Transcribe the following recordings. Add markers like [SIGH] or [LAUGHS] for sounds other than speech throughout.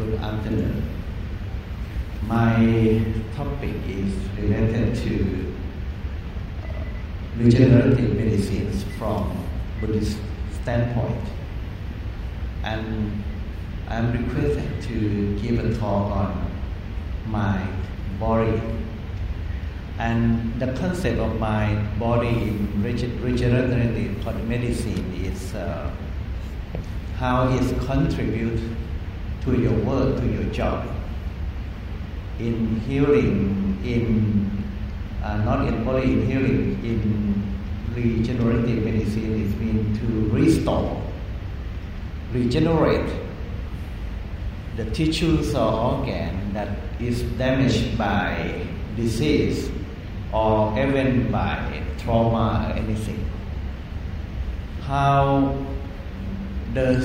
Good afternoon. My topic is related to uh, regenerative medicines from Buddhist standpoint. And I'm requested to give a talk on my body. And the concept of my body in regenerative medicine is uh, how it contributes to your work, to your job. In healing, in uh, not in only in healing, in regenerative medicine, it means to restore, regenerate the tissues or organ that is damaged by disease or even by trauma or anything. How the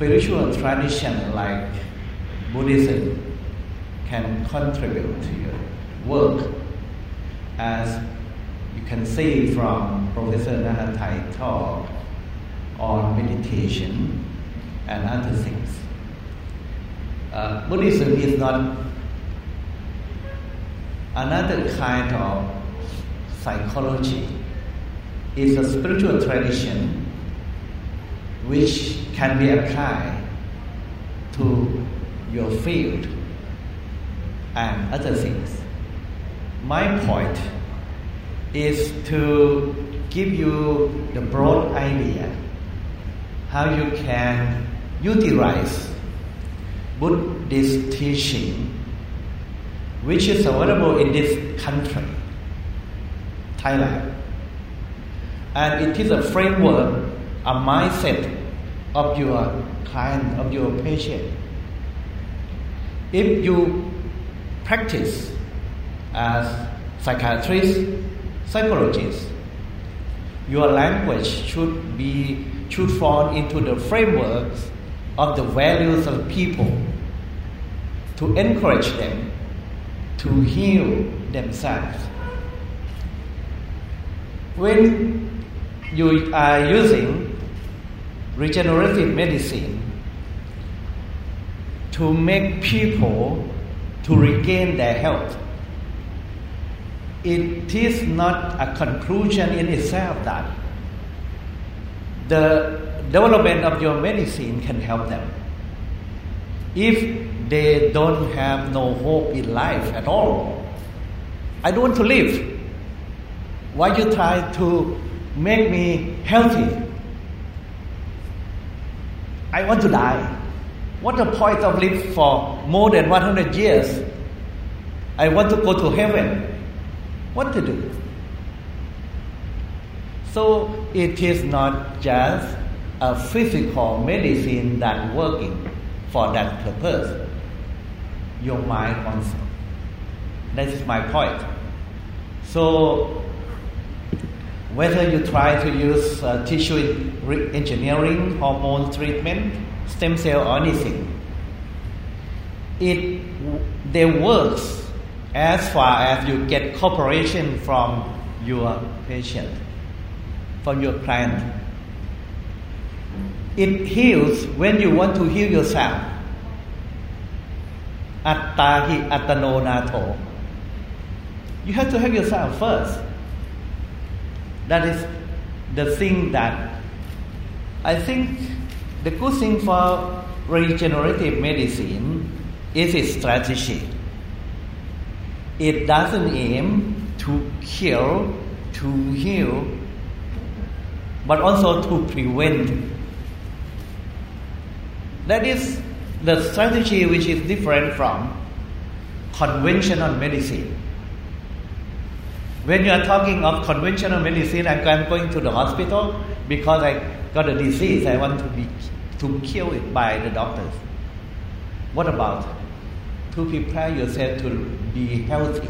spiritual tradition like Buddhism can contribute to your work as you can see from Professor Nahathai talk on meditation and other things. Uh, Buddhism is not another kind of psychology. It's a spiritual tradition which can be applied to your field and other things. My point is to give you the broad idea how you can utilize Buddhist teaching which is available in this country, Thailand. And it is a framework, a mindset of your client, of your patient. If you practice as psychiatrist, psychologist, your language should be should fall into the frameworks of the values of people to encourage them to heal themselves. When you are using regenerative medicine to make people to regain their health, it is not a conclusion in itself that the development of your medicine can help them. If they don't have no hope in life at all. I don't want to live. Why you try to make me healthy? I want to die. What the point of live for more than 100 years? I want to go to heaven. What to do? So it is not just a physical medicine that working for that purpose your mind also. That is my point. So, whether you try to use uh, tissue engineering, hormone treatment, stem cell, or anything, it they works as far as you get cooperation from your patient, from your client. It heals when you want to heal yourself. Attahi atano nato. You have to help yourself first. That is the thing that I think the good thing for regenerative medicine is its strategy. It doesn't aim to kill, to heal, but also to prevent. That is the strategy which is different from conventional medicine. When you are talking of conventional medicine, I'm going to the hospital because I got a disease, I want to be to cure it by the doctors. What about to prepare yourself to be healthy,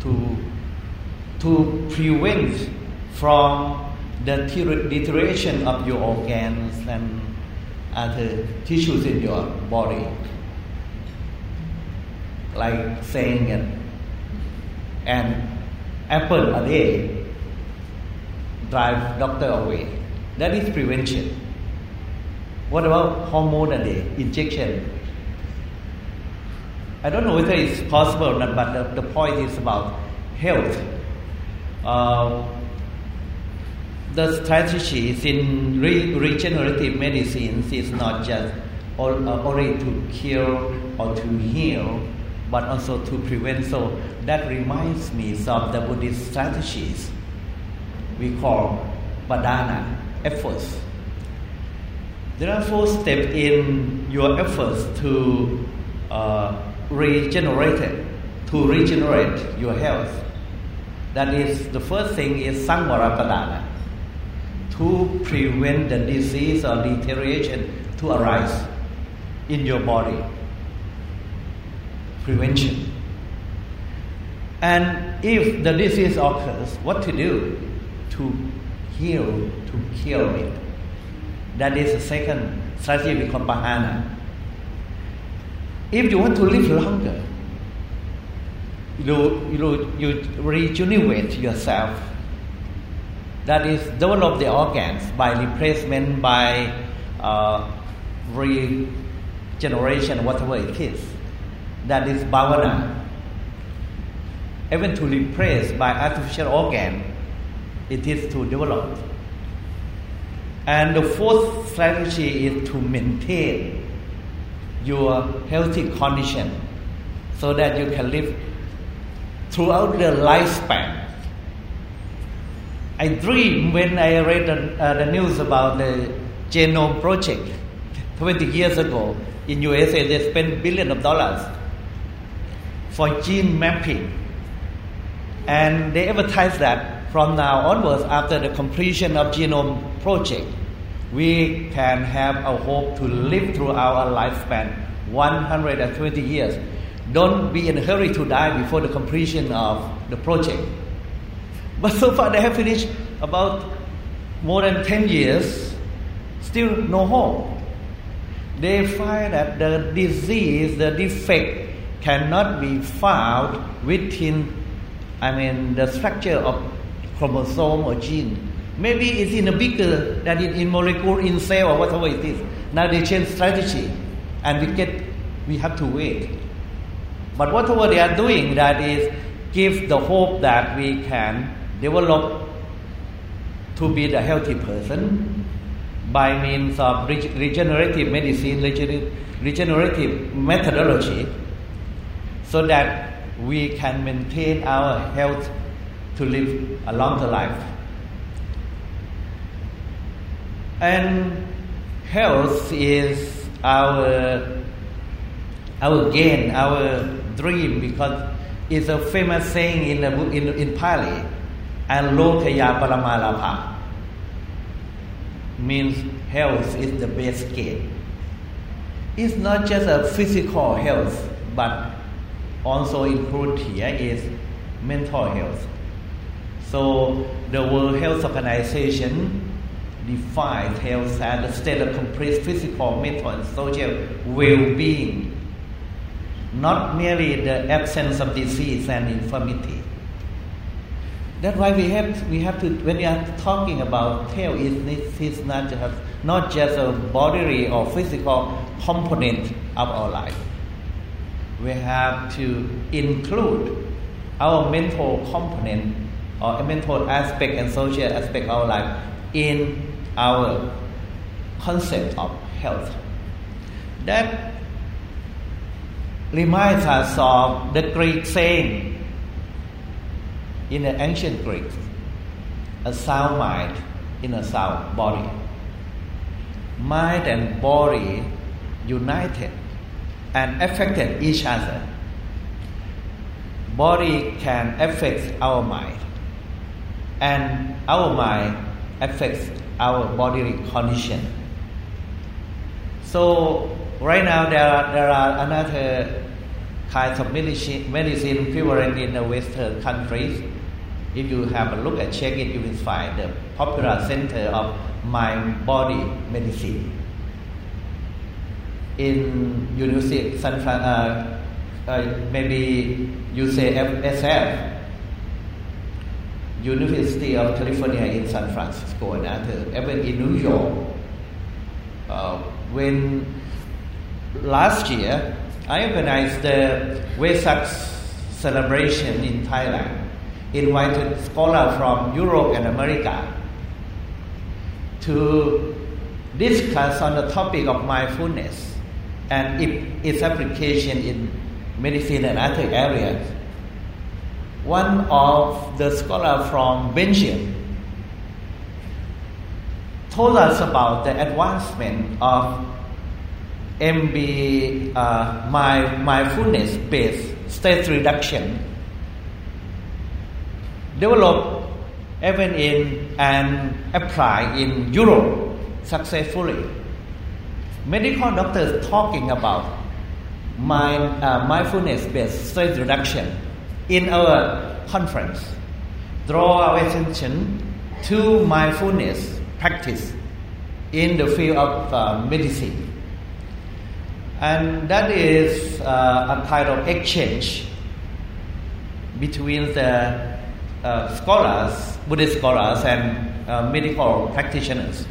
to to prevent from the deterioration of your organs and other tissues in your body. Like saying an apple a day drive doctor away. That is prevention. What about hormone a day, injection? I don't know whether it's possible or not, but the, the point is about health. Uh, the strategies in re- regenerative medicines is not just only to cure or to heal, but also to prevent. So that reminds me of the Buddhist strategies we call Padana efforts. There are four steps in your efforts to uh, regenerate it, to regenerate your health. That is, the first thing is Sangvara Padana, to prevent the disease or deterioration to arise in your body. Prevention. And if the disease occurs, what to do? To heal, to cure it. That is the second strategy we call Pahana. If you want to live longer, you, you, you rejuvenate yourself. That is, develop the organs by replacement, by uh, regeneration, whatever it is. That is bhavana. Even to replace by artificial organ, it is to develop. And the fourth strategy is to maintain your healthy condition so that you can live throughout the lifespan. I dream when I read the, uh, the news about the Genome Project [LAUGHS] 20 years ago in USA. They spent billions of dollars for gene mapping, and they advertise that from now onwards, after the completion of Genome Project, we can have a hope to live through our lifespan 120 years. Don't be in a hurry to die before the completion of the project. But so far they have finished about more than 10 years, still no hope. They find that the disease, the defect cannot be found within, I mean, the structure of chromosome or gene Maybe it's in a bigger than in, in molecule, in cell, or whatever it is. Now they change strategy, and we get we have to wait. But whatever they are doing, that is give the hope that we can develop to be the healthy person by means of regenerative medicine, regenerative methodology, so that we can maintain our health to live a longer life. And health is our our gain, our dream, because it's a famous saying in, the, in, in Pali, and lokaya paramalabha means health is the best gain. It's not just a physical health, but also included here is mental health. So the World Health Organization defines health as the state of complete physical, mental, and social well-being, not merely the absence of disease and infirmity. That's why we have we have to when we are talking about health, it is not just not just a bodily or physical component of our life. We have to include our mental component or mental aspect and social aspect of our life in our concept of health. That reminds us of the Greek saying in the ancient Greek a sound mind in a sound body. Mind and body united and affected each other. Body can affect our mind, and our mind affects our bodily condition. So right now there are, there are another kinds of medicine, medicine prevalent in the Western countries. If you have a look at check it, you will find the popular center of mind body medicine. In University San Fran, uh, uh, maybe you say SF, University of California in San Francisco and other, even in New York. Uh, when last year I organized the Vesak celebration in Thailand, invited scholars from Europe and America to discuss on the topic of mindfulness and its application in medicine and other areas. One of the scholars from Belgium told us about the advancement of MB uh, my, mindfulness based stress reduction developed even in and applied in Europe successfully. Medical doctors talking about mind, uh, mindfulness based stress reduction in our conference draw our attention to mindfulness practice in the field of uh, medicine. And that is uh, a kind of exchange between the uh, scholars, Buddhist scholars, and uh, medical practitioners.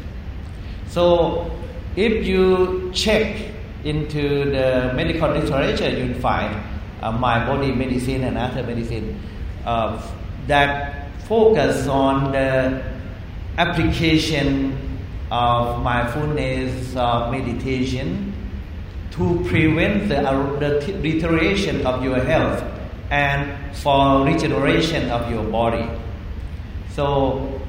So, if you check into the medical literature, you'll find uh, mind body medicine and other medicine uh, that focus on the application of mindfulness, of meditation, to prevent the, the deterioration of your health and for regeneration of your body. So,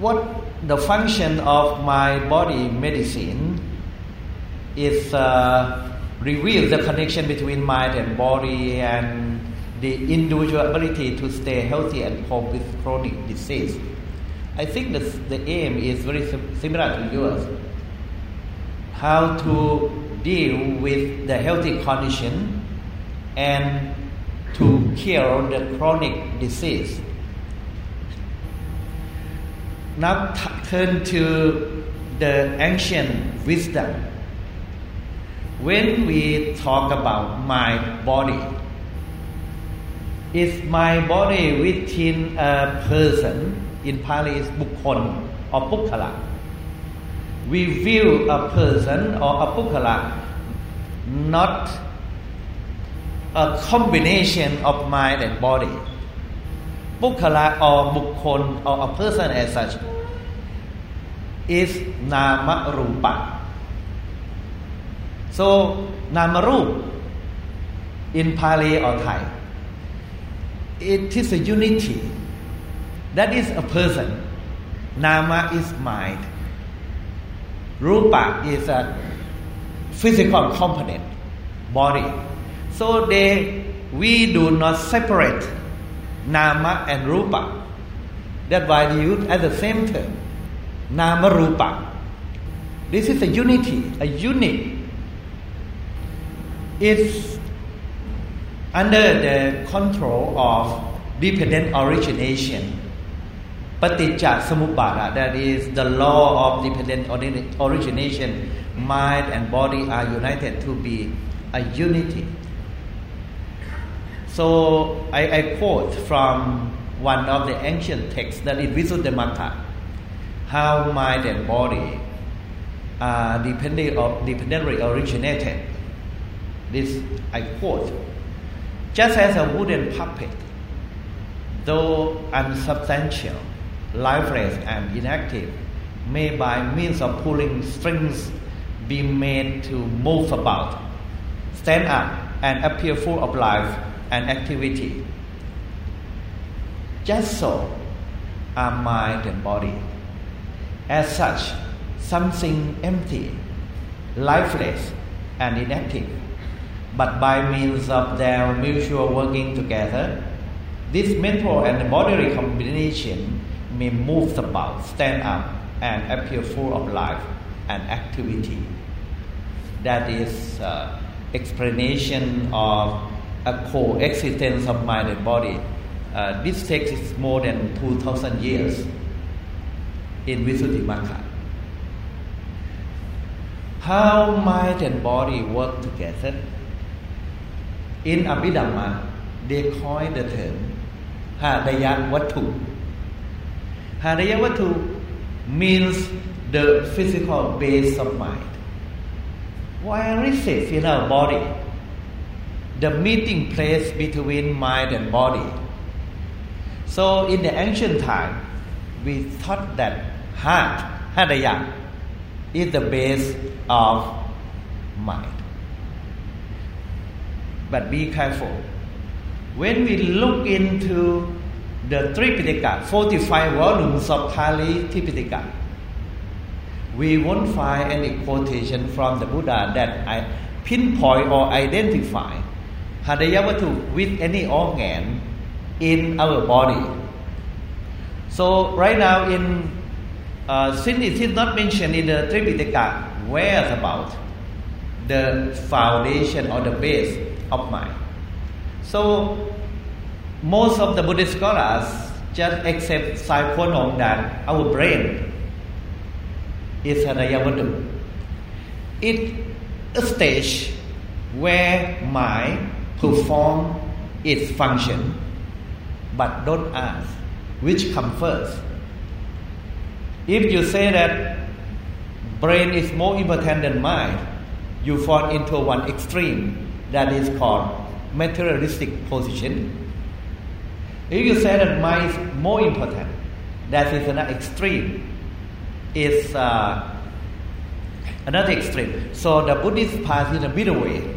what the function of mind body medicine is uh, reveal the connection between mind and body and the individual ability to stay healthy and cope with chronic disease. I think the, the aim is very sim- similar to yours. How to deal with the healthy condition and to cure the chronic disease. Now turn to the ancient wisdom. When we talk about my body, is my body within a person in Pali is bukkon or pukkala. We view a person or a pukkala not a combination of mind and body. Pukkala or bukkon or a person as such is nama rupa. So namarup in Pali or Thai, it is a unity. That is a person. Nama is mind. Rupa is a physical component, body. So they, we do not separate nama and rupa. That's why we use at the same term, nama rupa. This is a unity, a unit. It's under the control of dependent origination. Paticca Samuppada, that is the law of dependent origination, mind and body are united to be a unity. So I, I quote from one of the ancient texts that is Visuddhimagga, how mind and body are dependent, of, dependently originated. This I quote. Just as a wooden puppet, though unsubstantial, lifeless and inactive, may by means of pulling strings be made to move about, stand up, and appear full of life and activity. Just so are mind and body. As such, something empty, lifeless, and inactive. But by means of their mutual working together, this mental and bodily combination may move about, stand up, and appear full of life and activity. That is uh, explanation of a coexistence of mind and body. Uh, this takes more than 2,000 years in Visuddhimagga. How mind and body work together. In Abhidhamma, they coin the term Hadaya Wattu. Hadaya Wattu means the physical base of mind. where is it in our body? The meeting place between mind and body. So in the ancient time, we thought that heart, hadaya, is the base of mind. But be careful. When we look into the Tripitaka, 45 volumes of Pali Tripitaka, we won't find any quotation from the Buddha that I pinpoint or identify Hadayavatu with any organ in our body. So right now in uh, since it is not mentioned in the Tripitaka, where's about the foundation or the base of mind. So most of the Buddhist scholars just accept Saikonong that our brain is Hadayavatu. It's a stage where mind perform its function, but don't ask which comes first. If you say that brain is more important than mind, you fall into one extreme that is called materialistic position. If you say that mind is more important, that is another extreme. Is uh, another extreme. So the Buddhist path is a middle way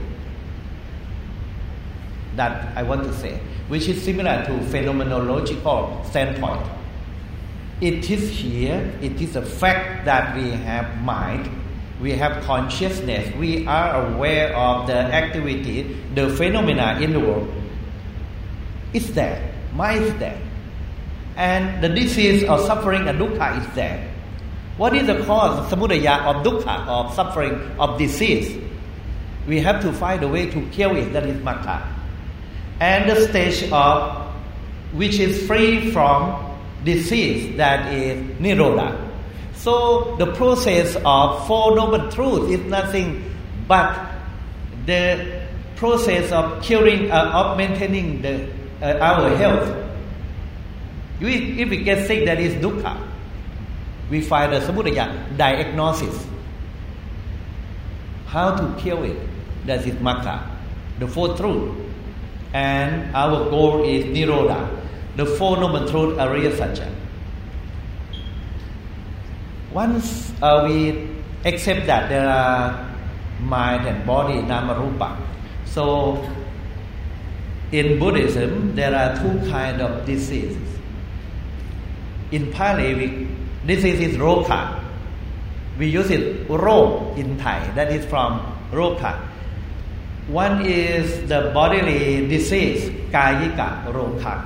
that I want to say, which is similar to phenomenological standpoint. It is here, it is a fact that we have mind, we have consciousness, we are aware of the activity, the phenomena in the world. It's there, mind is there. And the disease or suffering and dukkha is there. What is the cause, samudaya, of dukkha, of suffering, of disease? We have to find a way to kill it, that is makkha. And the stage of which is free from disease, that is nirodha. So the process of Four Noble Truths is nothing but the process of curing, uh, of maintaining the, uh, our health. We, if we get sick, that is dukkha. We find the samudaya diagnosis. How to cure it? That is makkha, the fourth truth. And our goal is nirodha, the four noble truths, Ariya Satya. Once uh, we accept that there are mind and body, namarupa, so in Buddhism there are two kind of diseases. In Pali, we, disease is roka. We use it ro in Thai. That is from roka. One is the bodily disease, kayika roka,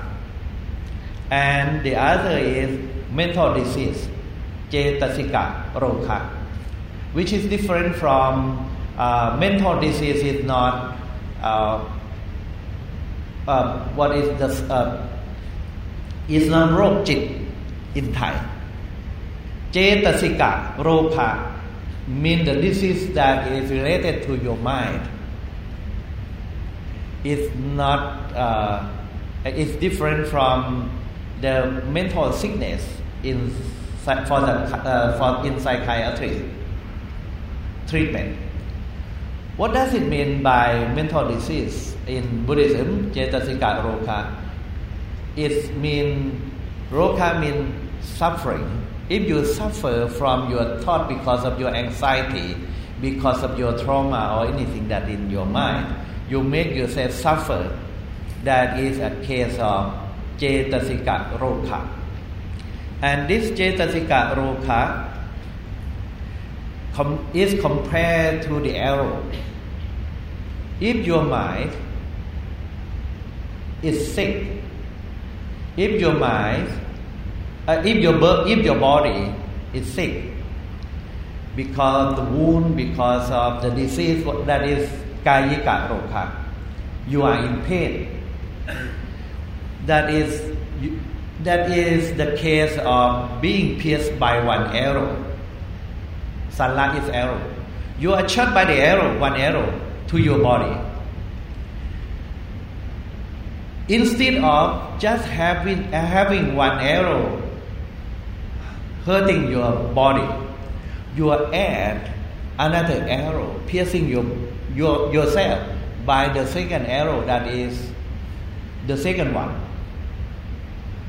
and the other is mental disease, cetasika roka, which is different from uh, mental disease is not uh, uh, what is the uh, is not rock in Thai. Cetasika roka mean the disease that is related to your mind. It's not. Uh, it's different from the mental sickness in for the uh, for in psychiatry treatment. What does it mean by mental disease in Buddhism? Cetasika roka. It mean roka mean suffering. If you suffer from your thought because of your anxiety, because of your trauma or anything that in your mind, you make yourself suffer. That is a case of cetasika roka. And this cetasika roka com- is compared to the arrow. If your mind is sick, if your mind, uh, if your if your body is sick because of the wound, because of the disease that is kayika you are in pain. That is that is the case of being pierced by one arrow. Salla is arrow. You are shot by the arrow, one arrow, to your body. Instead of just having having one arrow hurting your body, you add another arrow, piercing your, your, yourself by the second arrow that is the second one.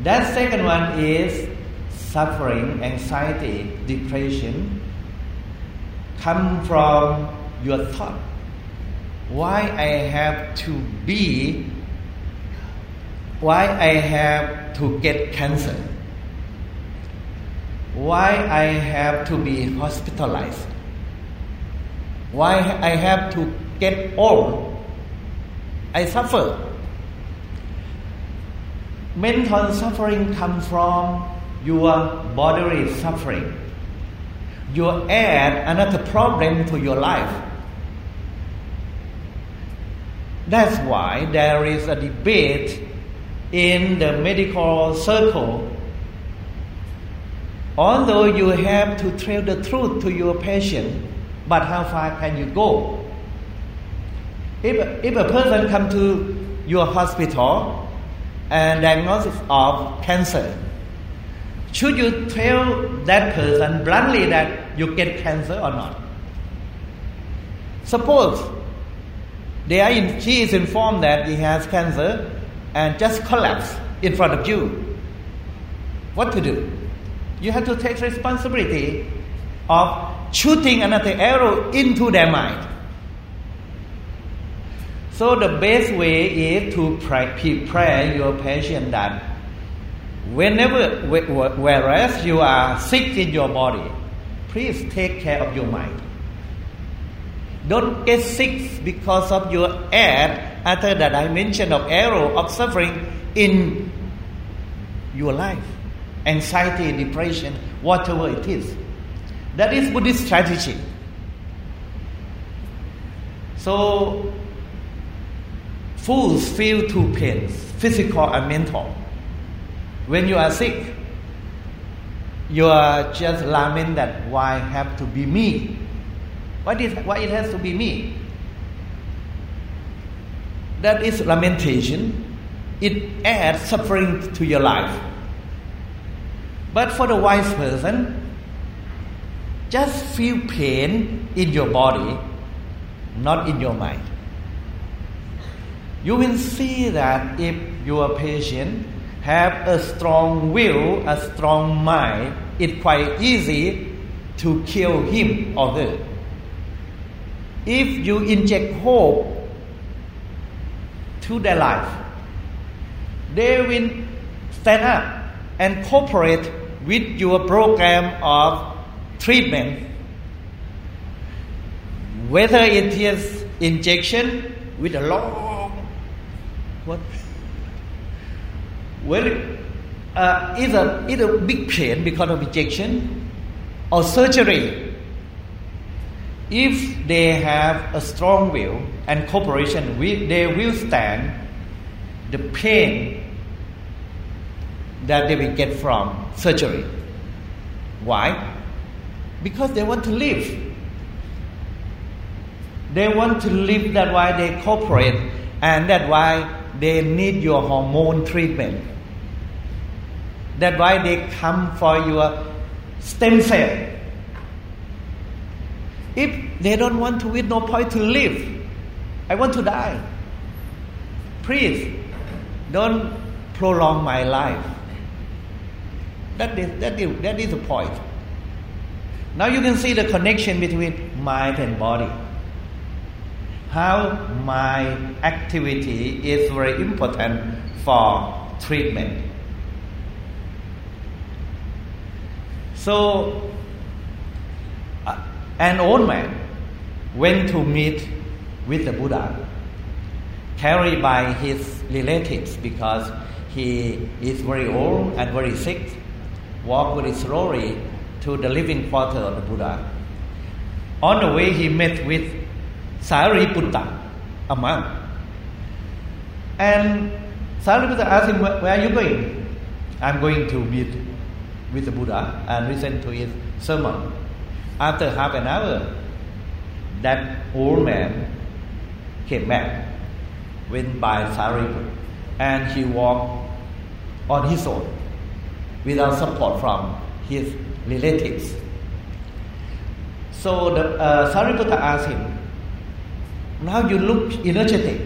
That second one is suffering, anxiety, depression come from your thought. Why I have to be, why I have to get cancer, why I have to be hospitalized, why I have to get old. I suffer. Mental suffering comes from your bodily suffering. You add another problem to your life. That's why there is a debate in the medical circle. Although you have to tell the truth to your patient, but how far can you go? If, if a person come to your hospital and diagnosis of cancer, should you tell that person bluntly that you get cancer or not? Suppose they are in, she is informed that he has cancer and just collapse in front of you. What to do? You have to take responsibility of shooting another arrow into their mind. So the best way is to prepare your patient that whenever, whereas you are sick in your body, please take care of your mind. Don't get sick because of your ad after the dimension of arrow of suffering in your life. Anxiety, depression, whatever it is. That is Buddhist strategy. So, fools feel two pains, physical and mental. When you are sick, you are just lamenting that why have to be me? Why, did, why it has to be me? That is lamentation. It adds suffering to your life. But for the wise person, just feel pain in your body, not in your mind. You will see that if your patient have a strong will, a strong mind, it's quite easy to kill him or her. If you inject hope to their life, they will stand up and cooperate with your program of treatment. Whether it is injection with a long what well, uh, either either big pain because of injection or surgery. If they have a strong will and cooperation, we, they will stand the pain that they will get from surgery. Why? Because they want to live. They want to live. That's why they cooperate, and that's why they need your hormone treatment. That's why they come for your stem cell. If they don't want to, with no point to live. I want to die. Please, don't prolong my life. That is, that is, that is the point. Now you can see the connection between mind and body. How mind activity is very important for treatment. So, uh, an old man went to meet with the Buddha, carried by his relatives because he is very old and very sick, walked very slowly to the living quarter of the Buddha. On the way, he met with Sariputta, a monk. And Sariputta asked him, Where are you going? I'm going to meet with the Buddha and listen to his sermon. After half an hour, that old man came back, went by Sariputta, and he walked on his own without support from his relatives. So the uh, Sariputta asked him, now you look energetic.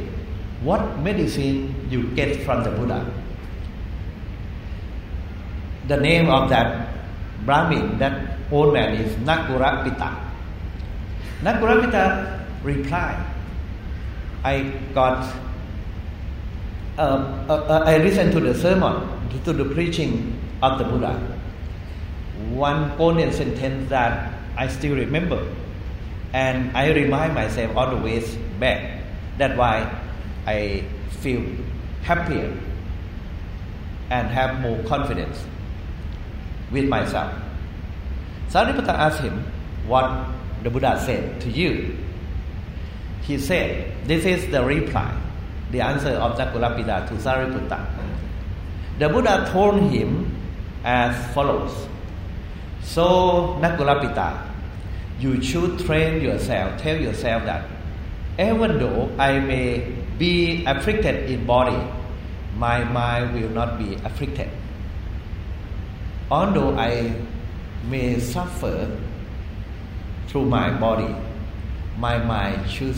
What medicine you get from the Buddha? The name of that Brahmin, that old man is Nakulapita. Nakulapita replied, I got, uh, uh, uh, I listened to the sermon, to the preaching of the Buddha. One poignant sentence that I still remember, and I remind myself always back. That's why I feel happier and have more confidence with myself. Sariputta asked him what the Buddha said to you. He said, This is the reply, the answer of Nakulapita to Sariputta. The Buddha told him as follows So, Nakulapita, you should train yourself, tell yourself that even though I may be afflicted in body, my mind will not be afflicted. Although I may suffer through my body, my mind should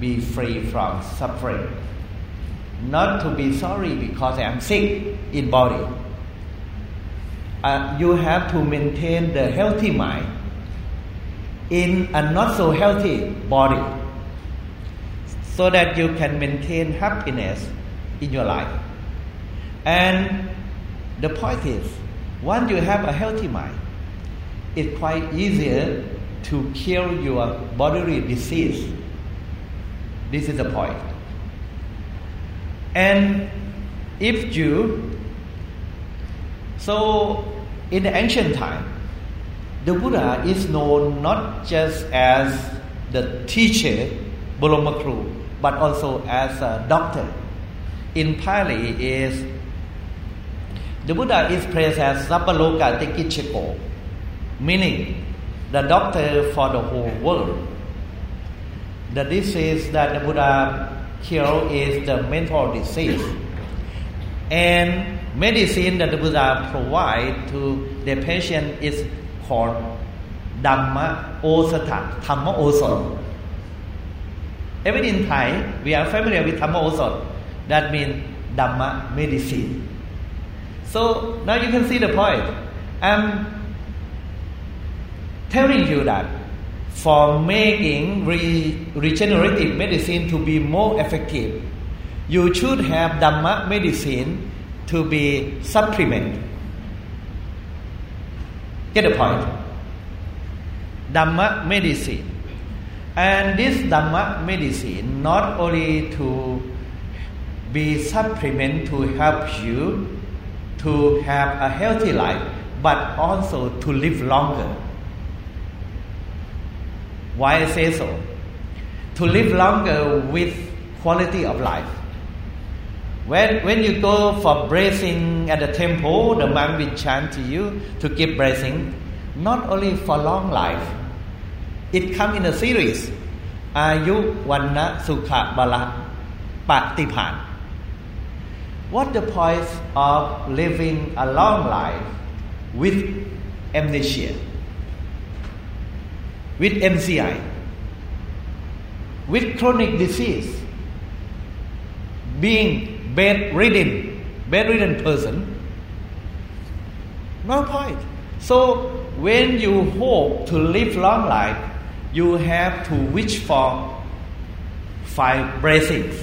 be free from suffering. Not to be sorry because I am sick in body. Uh, you have to maintain the healthy mind in a not so healthy body so that you can maintain happiness in your life. And the point is, once you have a healthy mind, it's quite easier to cure your bodily disease. This is the point. And if you, so in the ancient time, the Buddha is known not just as the teacher, Bolomakru, but also as a doctor. In Pali is the Buddha is praised as Sappaloka Tekichiko, meaning the doctor for the whole world. The disease that the Buddha cure is the mental disease. And medicine that the Buddha provide to the patient is called Dhamma Osata, Dhamma. Even in Thai, we are familiar with Dhamma Osata. That means Dhamma medicine. So now you can see the point. I'm telling you that for making re- regenerative medicine to be more effective, you should have Dhamma medicine to be supplement. Get the point? Dhamma medicine. And this Dhamma medicine not only to be supplement to help you to have a healthy life, but also to live longer. Why I say so? To live longer with quality of life. When, when you go for blessing at the temple, the monk will chant to you to give blessing, not only for long life. It comes in a series. Ayu Vanna Sukha Bala Patipan. What the point of living a long life with amnesia? with MCI, with chronic disease, being bedridden, bedridden person, no point. So when you hope to live long life, you have to wish for five blessings.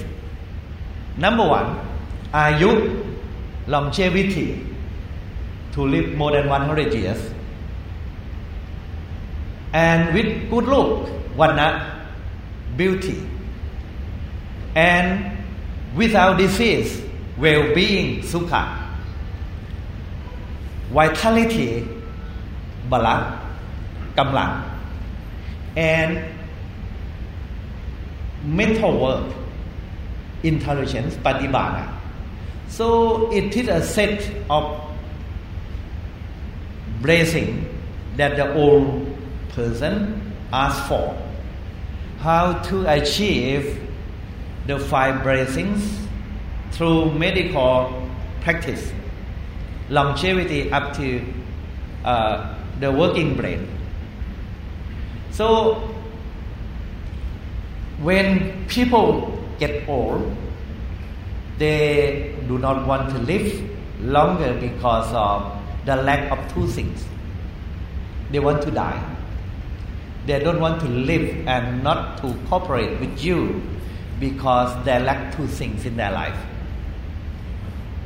Number one, ayu longevity, to live more than 100 years and with good look, vanna, beauty, and without disease, well-being, sukha, vitality, bala, kamlang, and mental work, intelligence, patibana. So it is a set of blessing that the old person asked for. How to achieve the five blessings through medical practice, longevity up to uh, the working brain. So when people get old, they do not want to live longer because of the lack of two things. They want to die. They don't want to live and not to cooperate with you because they lack two things in their life.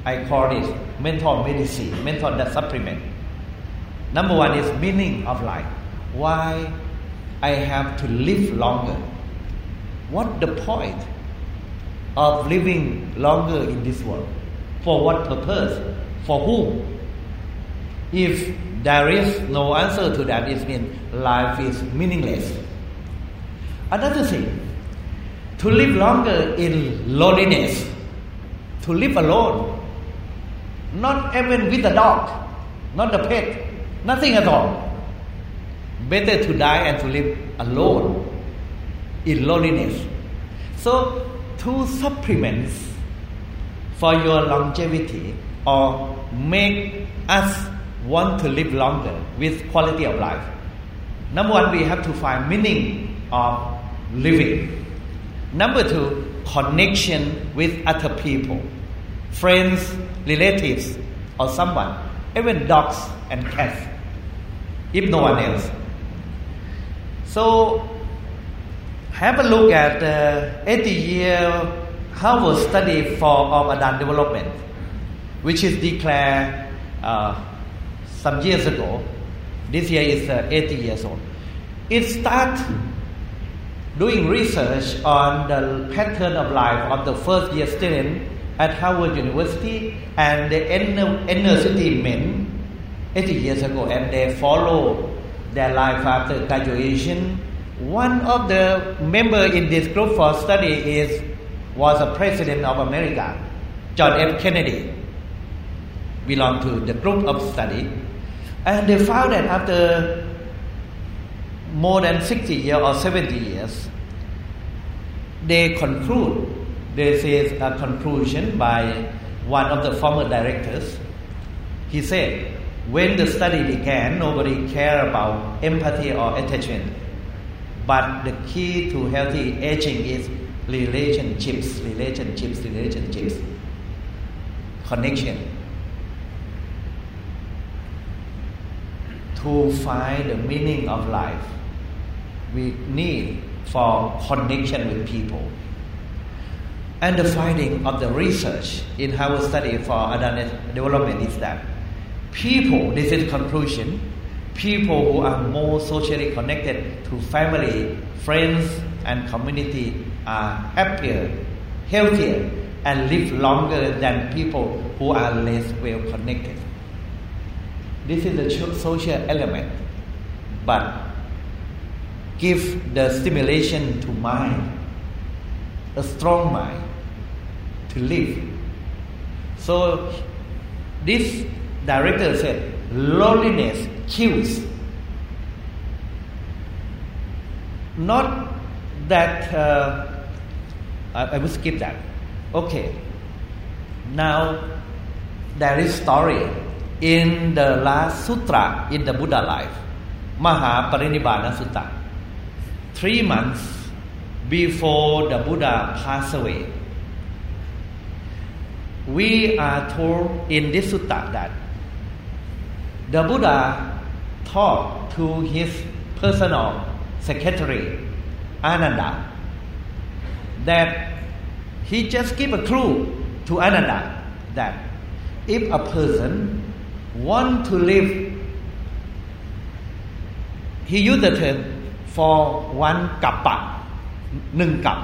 I call it mental medicine, mental supplement. Number one is meaning of life. Why I have to live longer? What the point of living longer in this world? For what purpose? For whom? If there is no answer to that, it means life is meaningless. Another thing, to live longer in loneliness, to live alone, not even with a dog, not a pet, nothing at all. Better to die and to live alone in loneliness. So, two supplements for your longevity or make us want to live longer with quality of life. Number one, we have to find meaning of living. Number two, connection with other people, friends, relatives, or someone, even dogs and cats, if no one else. So, have a look at the 80 year Harvard study for of adult development, which is declared uh, some years ago. This year is uh, 80 years old. It started doing research on the pattern of life of the first year student at Harvard University and the inner city men 80 years ago, and they follow their life after graduation. One of the member in this group for study is was a president of America, John F. Kennedy. Belonged to the group of study, and they found that after more than 60 years or 70 years, they conclude, this is a conclusion by one of the former directors. He said, when the study began, nobody cared about empathy or attachment. But the key to healthy aging is relationships, relationships, relationships, connection. To find the meaning of life, we need for connection with people. And the finding of the research in Harvard study for adult development is that people, this is conclusion, people who are more socially connected to family, friends, and community are happier, healthier, and live longer than people who are less well connected. This is the social element, but give the stimulation to mind, a strong mind to live. So this director said, loneliness kills. Not that, uh, I, I will skip that. Okay. Now, there is story in the last sutra in the Buddha life, Mahaparinibbana Sutta. Three months before the Buddha passed away, we are told in this sutta that the Buddha talked to his personal secretary, Ananda, that he just gave a clue to Ananda that if a person want to live, he used the term for one kappa, หนึ่งกับ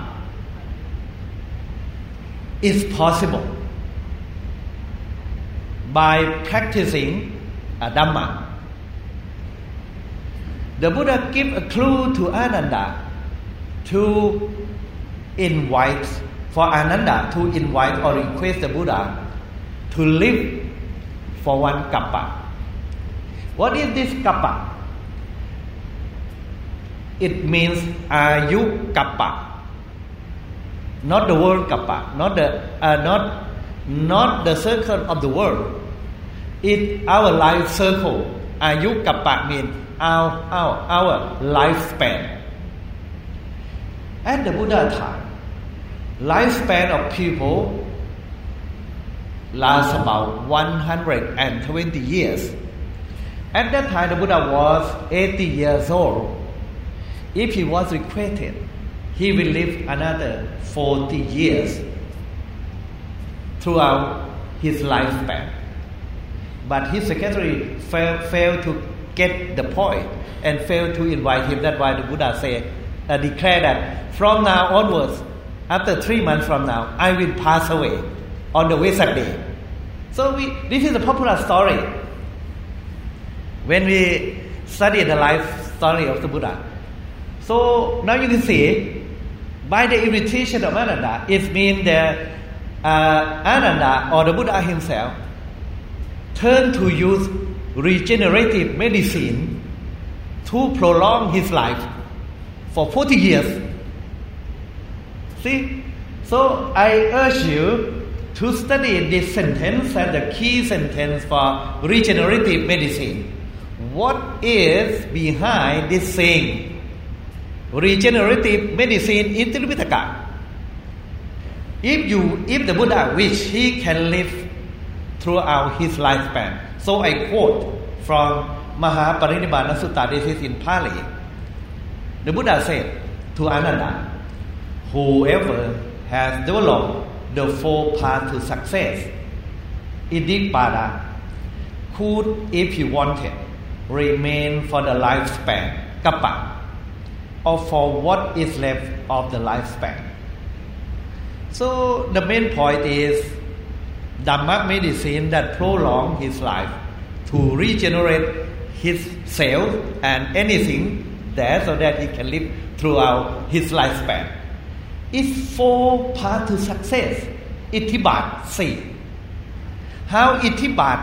is possible by practicing uh, Dhamma. The Buddha give a clue to Ananda to invite for Ananda to invite or request the Buddha to live for one kappa. What is this kappa? it means uh, ayukappa not the world kappa. Not the uh, not not the circle of the world. It our life circle. Uh, ayukappa means our our our lifespan. At the buddha time lifespan of people lasts about 120 years. At that time the buddha was 80 years old if he was requested he will live another 40 years throughout his lifespan. But his secretary fail, failed to get the point and failed to invite him. That's why the Buddha said, uh, declare that from now onwards, after three months from now, I will pass away on the Vesak day. So we, this is a popular story. When we study the life story of the Buddha. So now you can see, by the invitation of Ananda, it means that uh, Ananda or the Buddha himself turned to use regenerative medicine to prolong his life for 40 years. See? So I urge you to study this sentence as the key sentence for regenerative medicine. What is behind this saying? Regenerative medicine in Tripitaka. If you, if the Buddha wish, he can live throughout his lifespan. So I quote from Mahaparinibbana Sutta. This is in Pali. The Buddha said to Ananda, "Whoever has developed the four paths to success, Iddhipada, could, if he wanted, remain for the lifespan, kappa, or for what is left of the lifespan." So the main point is Dhamma medicine that prolong his life to regenerate his cell and anything there so that he can live throughout his lifespan. It's four paths to success. Itibat see. How itibat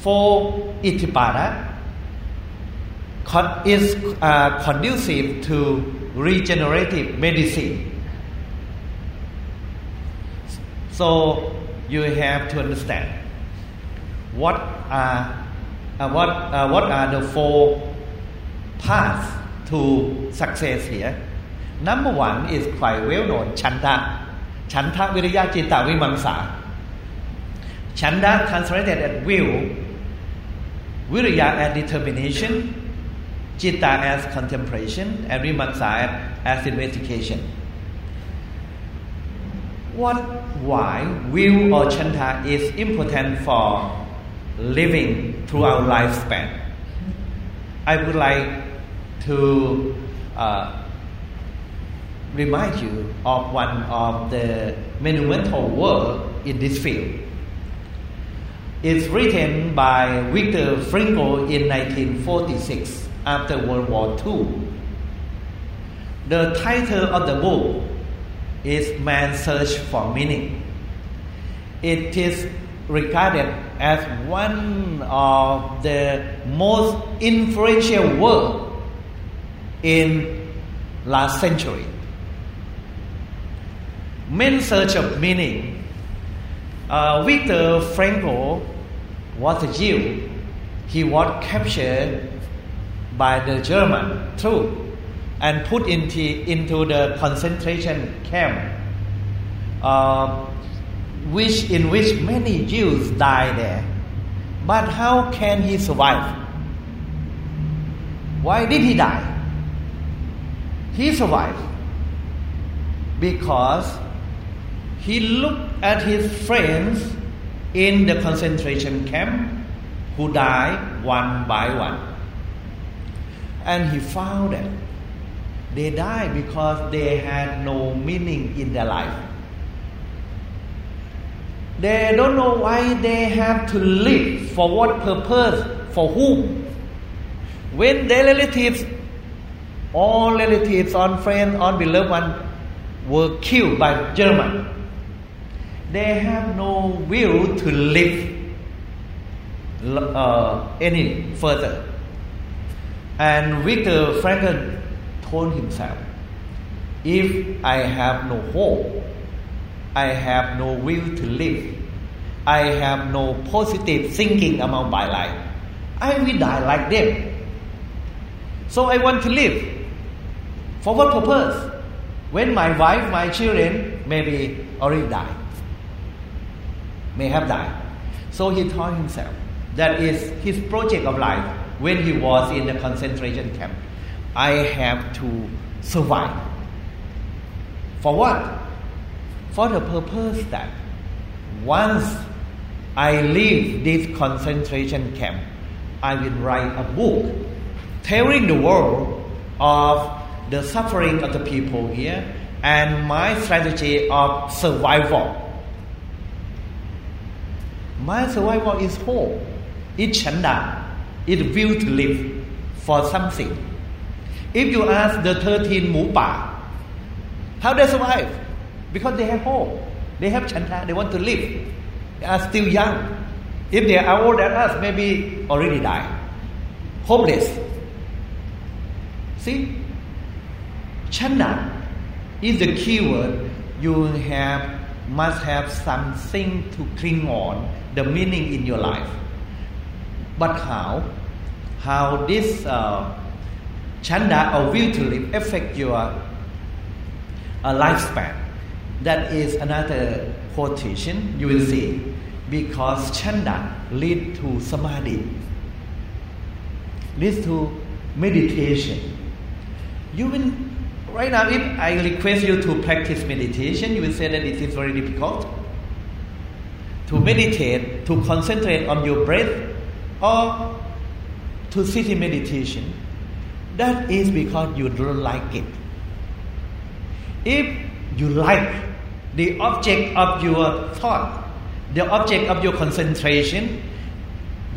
for iddhipada is uh, conducive to regenerative medicine. So you have to understand what are uh, what uh, what are the four paths to success here. Number one is quite well known, chanda. Chanda, viriya, citta, vimamsa. Chanda translated as will, viriya as determination, citta as contemplation, and vimamsa as investigation. What why will or chanda is important for living throughout lifespan? I would like to uh, remind you of one of the monumental work in this field. It's written by Viktor Frankl in 1946 after World War II. The title of the book is Man's Search for Meaning. It is regarded as one of the most influential work in last century. Man's Search of Meaning. Uh, Viktor Frankl was a Jew. He was captured by the German troops and put into, into the concentration camp, uh, which, in which many Jews died there. But how can he survive? Why did he die? He survived because he looked at his friends in the concentration camp who died one by one. And he found that they die because they had no meaning in their life. They don't know why they have to live, for what purpose, for whom. When their relatives, all relatives, on friends, on beloved one, were killed by German, they have no will to live uh, any further. And Viktor Frankl told himself, If I have no hope, I have no will to live, I have no positive thinking about my life, I will die like them. So I want to live. For what purpose? When my wife, my children maybe already died, may have died. So he told himself that is his project of life when he was in the concentration camp. I have to survive. For what? For the purpose that once I leave this concentration camp, I will write a book telling the world of the suffering of the people here and my strategy of survival. My survival is hope, it's chanda, it's will to live for something. If you ask the 13 Mupa, how they survive? Because they have hope, they have chanda, they want to live. They are still young. If they are older than us, maybe already died. Hopeless. See? Chanda is the key word. You have must have something to cling on, the meaning in your life. But how? How this uh, chanda or will to live affect your uh, lifespan? That is another quotation you will see. Because chanda lead to samadhi, leads to meditation. You will Right now, if I request you to practice meditation, you will say that it is very difficult. To meditate, to concentrate on your breath, or to sit in meditation, that is because you don't like it. If you like the object of your thought, the object of your concentration,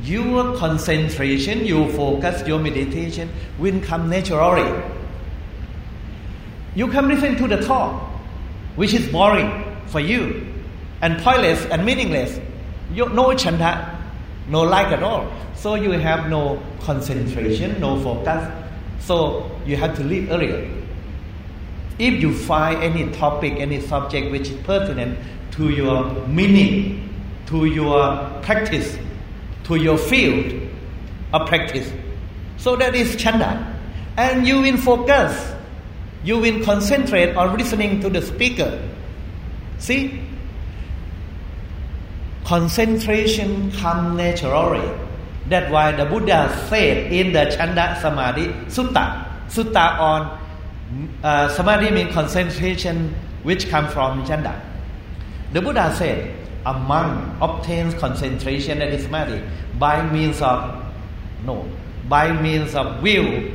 your concentration, your focus, your meditation will come naturally you come listen to the talk, which is boring for you and pointless and meaningless. You no chanda, no like at all. So you have no concentration, no focus. So you have to leave earlier. If you find any topic, any subject which is pertinent to your meaning, to your practice, to your field of practice, so that is chanda. And you will focus you will concentrate on listening to the speaker. See? Concentration comes naturally. That's why the Buddha said in the Chanda Samadhi Sutta. Sutta on uh, Samadhi means concentration which comes from Chanda. The Buddha said, a monk obtains concentration is Samadhi by means of, no, by means of will,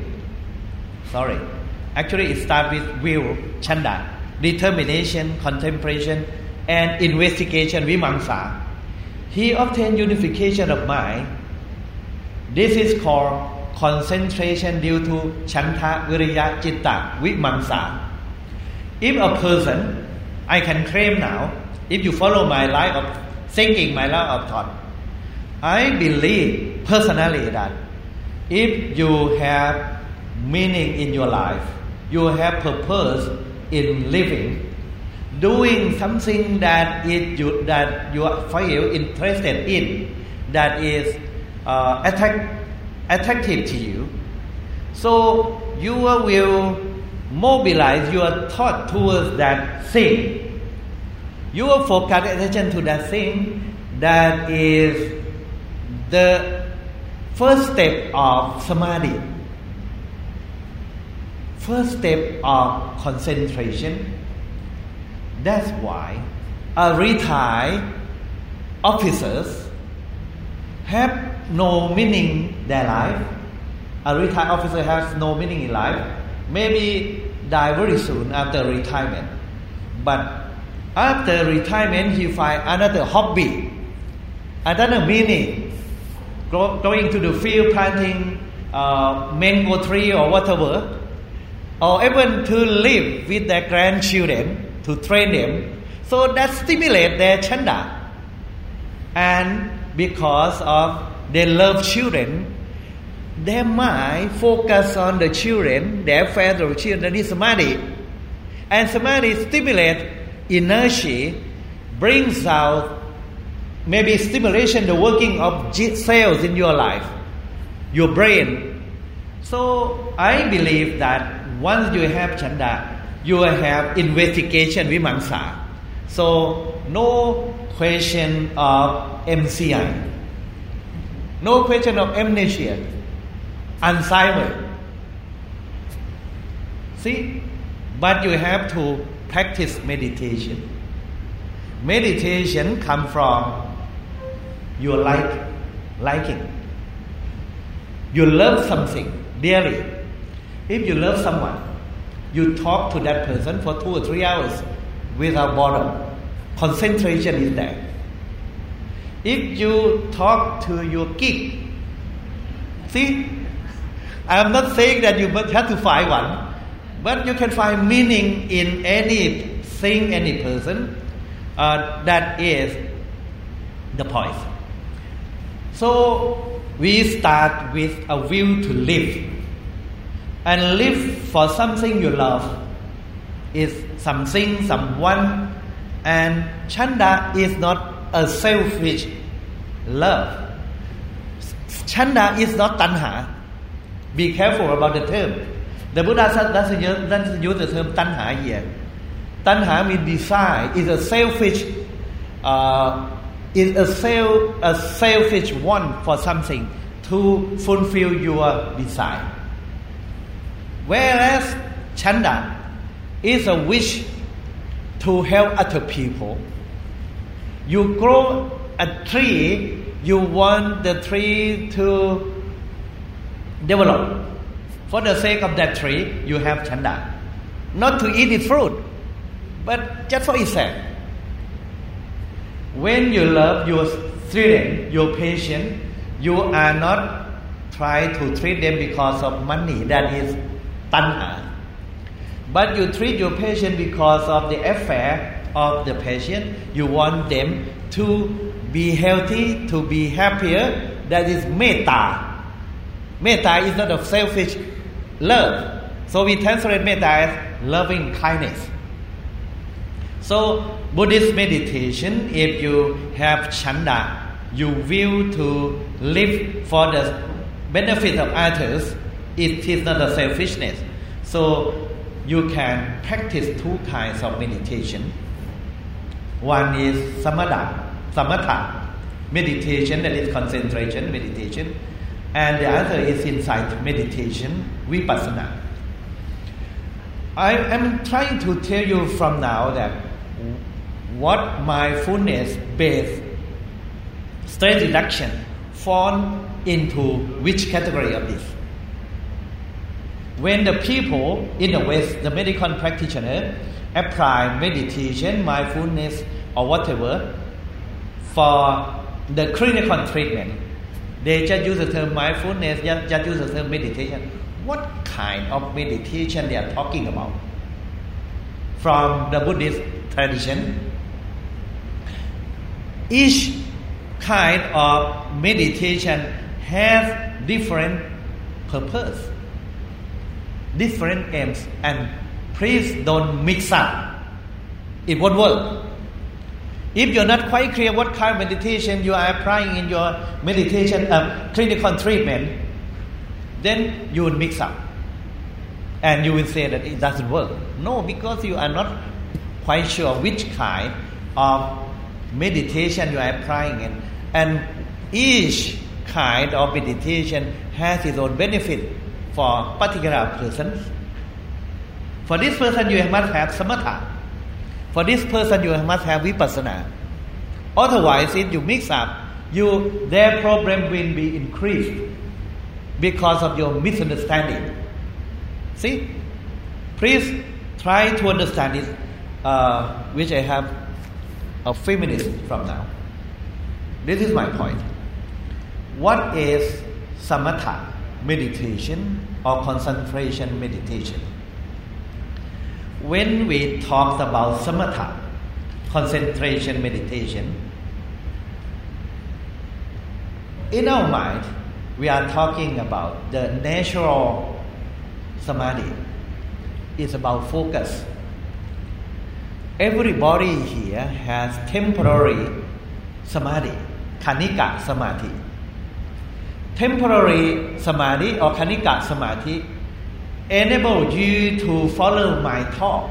sorry, Actually, it starts with will, chanda, determination, contemplation, and investigation, vimamsa. He obtained unification of mind. This is called concentration due to chanda, viriya, citta, vimamsa. If a person, I can claim now, if you follow my line of thinking, my line of thought, I believe personally that if you have meaning in your life, you have purpose in living, doing something that is you, that you feel interested in, that is uh, attract, attractive to you. So you will mobilize your thought towards that thing. You will focus attention to that thing that is the first step of samadhi first step of concentration. That's why a retired officers have no meaning their life. A retired officer has no meaning in life. Maybe die very soon after retirement. But after retirement, he find another hobby, another meaning. going to the field planting uh, mango tree or whatever or even to live with their grandchildren to train them so that stimulate their chanda and because of they love children their mind focus on the children their fellow children is samadhi and samadhi stimulate inertia brings out maybe stimulation the working of cells in your life your brain. So I believe that once you have chanda, you will have investigation vimamsa. So no question of MCI, no question of amnesia, Alzheimer. See, but you have to practice meditation. Meditation come from your like, liking. You love something dearly. If you love someone, you talk to that person for two or three hours without boredom. Concentration is there. If you talk to your gig, see, I am not saying that you have to find one, but you can find meaning in any thing, any person. Uh, that is the point. So we start with a will to live. And live for something you love is something, someone, and chanda is not a selfish love. Chanda is not tanha. Be careful about the term. The Buddha doesn't use, doesn't use the term tanha here. Tanha means desire. Is a selfish, uh, is a, self, a selfish want for something to fulfill your desire. Whereas chanda is a wish to help other people. You grow a tree, you want the tree to develop. For the sake of that tree, you have chanda. Not to eat its fruit, but just for its sake. When you love your student, your patient, you are not trying to treat them because of money. That is tanha. But you treat your patient because of the affair of the patient. You want them to be healthy, to be happier. That is metta. Metta is not a selfish love. So we translate metta as loving kindness. So Buddhist meditation, if you have chanda, you will to live for the benefit of others. It is not a selfishness. So you can practice two kinds of meditation. One is samatha, samatha meditation, that is concentration meditation, and the other is insight meditation, vipassana. I am trying to tell you from now that what mindfulness based stress reduction fall into which category of this? When the people in the West, the medical practitioner, apply meditation, mindfulness, or whatever for the clinical treatment, they just use the term mindfulness, just, just use the term meditation. What kind of meditation they are talking about? From the Buddhist tradition, each kind of meditation has different purpose, different aims, and please don't mix up. It won't work. If you're not quite clear what kind of meditation you are applying in your meditation uh, clinical treatment, then you will mix up. And you will say that it doesn't work. No, because you are not quite sure which kind of meditation you are applying it. And each kind of meditation has its own benefit for particular persons. For this person, you must have samatha. For this person, you must have vipassana. Otherwise, if you mix up, you their problem will be increased because of your misunderstanding. See, please try to understand this, uh, which I have a few minutes from now. This is my point. What is samatha meditation or concentration meditation? When we talk about samatha, concentration meditation, in our mind, we are talking about the natural samadhi. It's about focus. Everybody here has temporary samadhi, khanika samadhi. Temporary samadhi or khanika samadhi enable you to follow my talk.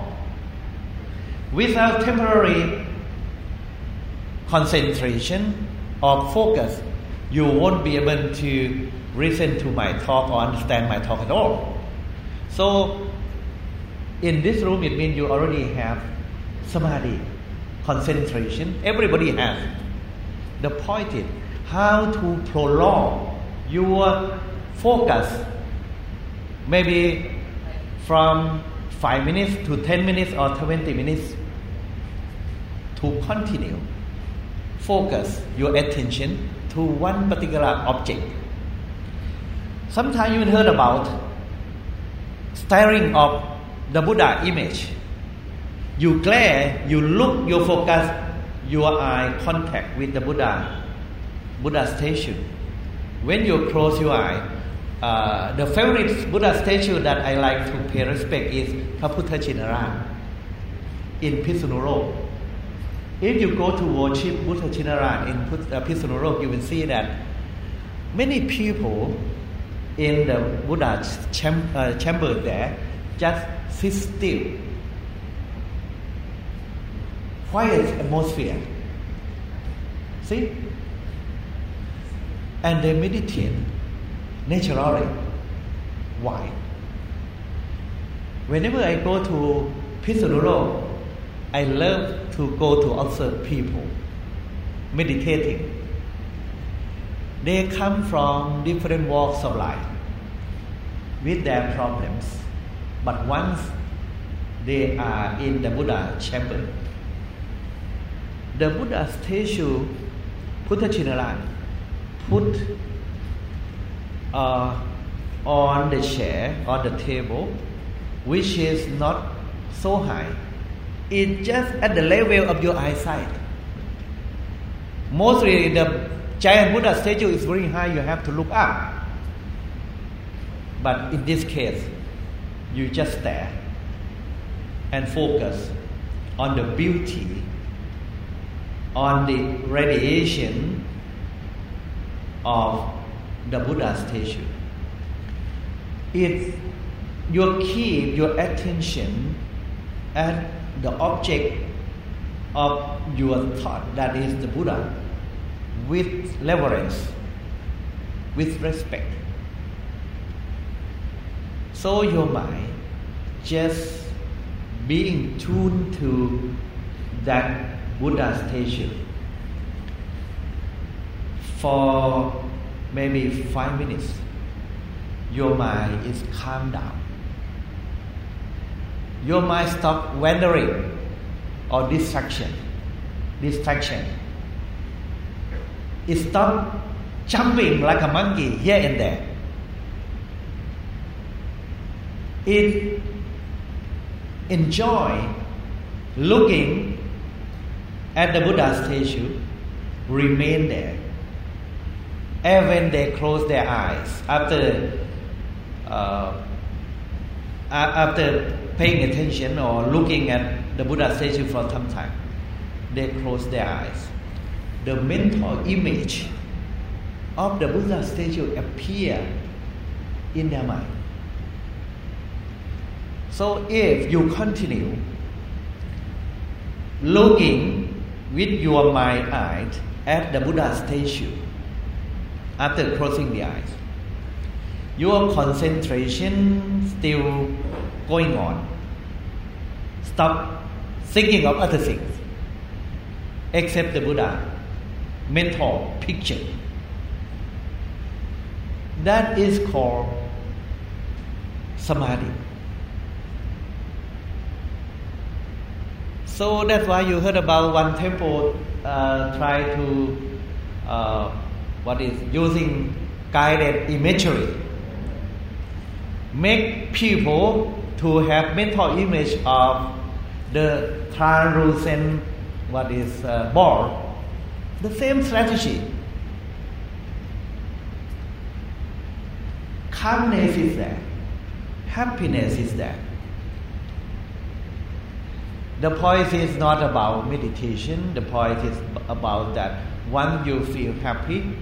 Without temporary concentration or focus, you won't be able to listen to my talk or understand my talk at all. So, in this room, it means you already have samadhi, concentration. Everybody has. The point is how to prolong your focus, maybe from 5 minutes to 10 minutes or 20 minutes, to continue. Focus your attention to one particular object. Sometimes you heard about staring of the Buddha image. You glare, you look, you focus your eye contact with the Buddha, Buddha statue. When you close your eye, uh, the favorite Buddha statue that I like to pay respect is Phra Phuttha Chinnarat in Phitsanulok. If you go to worship Buddha Chinnarat in uh, Phitsanulok, you will see that many people in the Buddha cham- uh, chamber there just sit still. Quiet atmosphere. See? And they meditate naturally. Why? Whenever I go to Phitsanulok, I love to go to observe people meditating. They come from different walks of life with their problems, but once they are in the Buddha chamber, the Buddha statue, Buddha Chinnarat, put uh, on the chair, on the table, which is not so high. It's just at the level of your eyesight. Mostly the giant Buddha statue is very high, you have to look up. But in this case, you just stare and focus on the beauty, on the radiation of the Buddha statue. If you keep your attention at the object of your thought, that is the Buddha, with reverence, with respect. So your mind just being tuned to that Buddha statue for maybe five minutes, your mind is calmed down. Your mind stop wandering or distraction. Distraction. It stop jumping like a monkey here and there. It enjoy looking at the Buddha statue, remain there and when they close their eyes after uh, after paying attention or looking at the Buddha statue for some time, they close their eyes. The mental image of the Buddha statue appear in their mind. So if you continue looking with your mind eyes at the Buddha statue, after closing the eyes. Your concentration still going on. Stop thinking of other things except the Buddha mental picture. That is called samadhi. So that's why you heard about one temple uh, try to uh, what is using guided imagery. Make people to have mental image of the translucent what is uh, ball. The same strategy. Calmness is there. Happiness is there. The point is not about meditation. The point is about that once you feel happy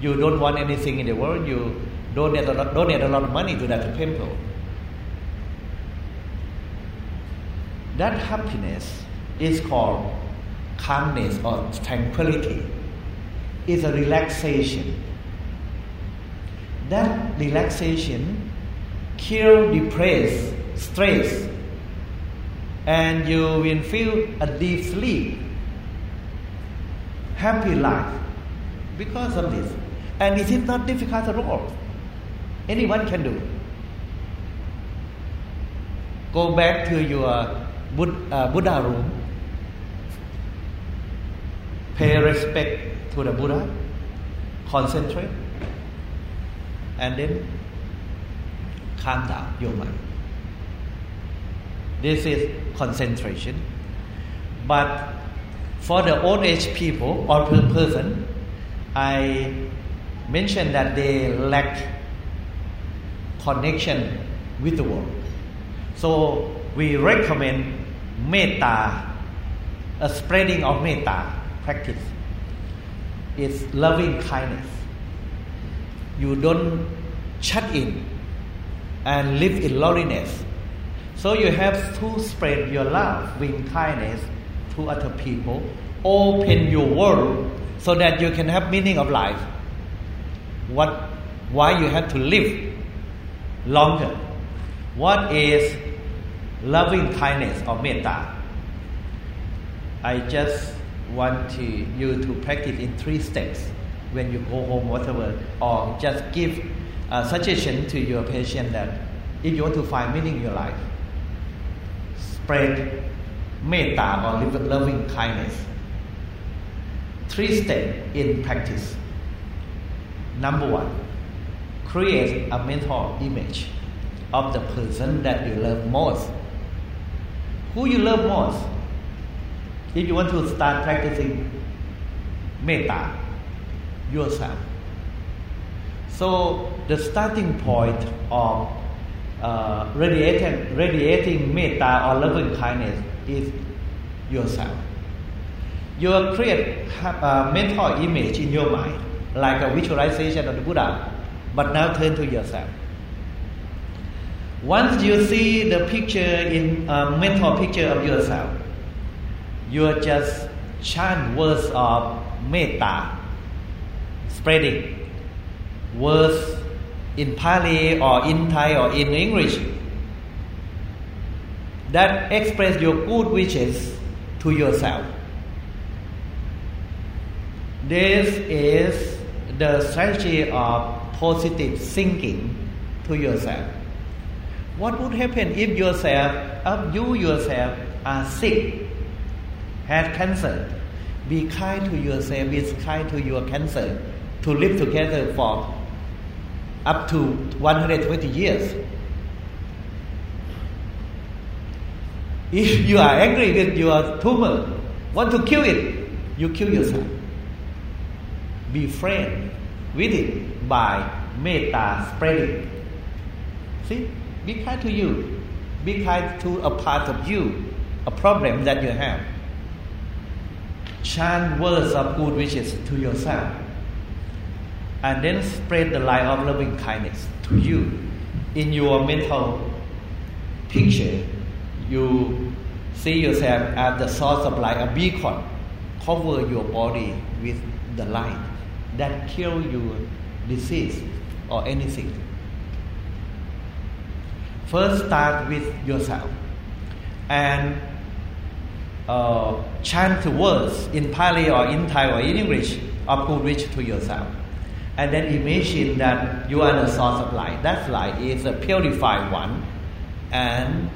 You don't want anything in the world. You donate a lot, donate a lot of money to that temple. That happiness is called calmness or tranquility. It's a relaxation. That relaxation kill depress, stress, and you will feel a deep sleep, happy life because of this. And it is not difficult at all. Anyone can do. Go back to your uh, Buddha room. Pay respect to the Buddha. Concentrate. And then calm down your mind. This is concentration. But for the old age people or person, I mentioned that they lack connection with the world. So we recommend metta, a spreading of metta practice. It's loving kindness. You don't shut in and live in loneliness. So you have to spread your love with kindness to other people. Open your world so that you can have meaning of life. What, why you have to live longer? What is loving kindness or metta? I just want to, you to practice in three steps when you go home, whatever, or just give a suggestion to your patient that if you want to find meaning in your life, spread metta or loving kindness. Three steps in practice. Number one, create a mental image of the person that you love most. Who you love most? If you want to start practicing metta, yourself. So the starting point of uh, radiating, radiating metta or loving kindness is yourself. You create a mental image in your mind, like a visualization of the Buddha, but now turn to yourself. Once you see the picture in a mental picture of yourself, you are just chant words of metta, spreading words in Pali or in Thai or in English that express your good wishes to yourself. This is the strategy of positive thinking to yourself. What would happen if yourself, if you yourself are sick, had cancer? Be kind to yourself, be kind to your cancer, to live together for up to 120 years. If you are angry with your tumor, want to kill it, you kill yourself. Be friend with it by metta spreading. See, be kind to you. Be kind to a part of you, a problem that you have. Chant words of good wishes to yourself and then spread the light of loving kindness to you in your mental picture you see yourself as the source of light a beacon cover your body with the light that kill your disease or anything first start with yourself and uh, chant words in Pali or in Thai or in English of good wish to yourself and then imagine that you are the source of light. That light is a purified one, and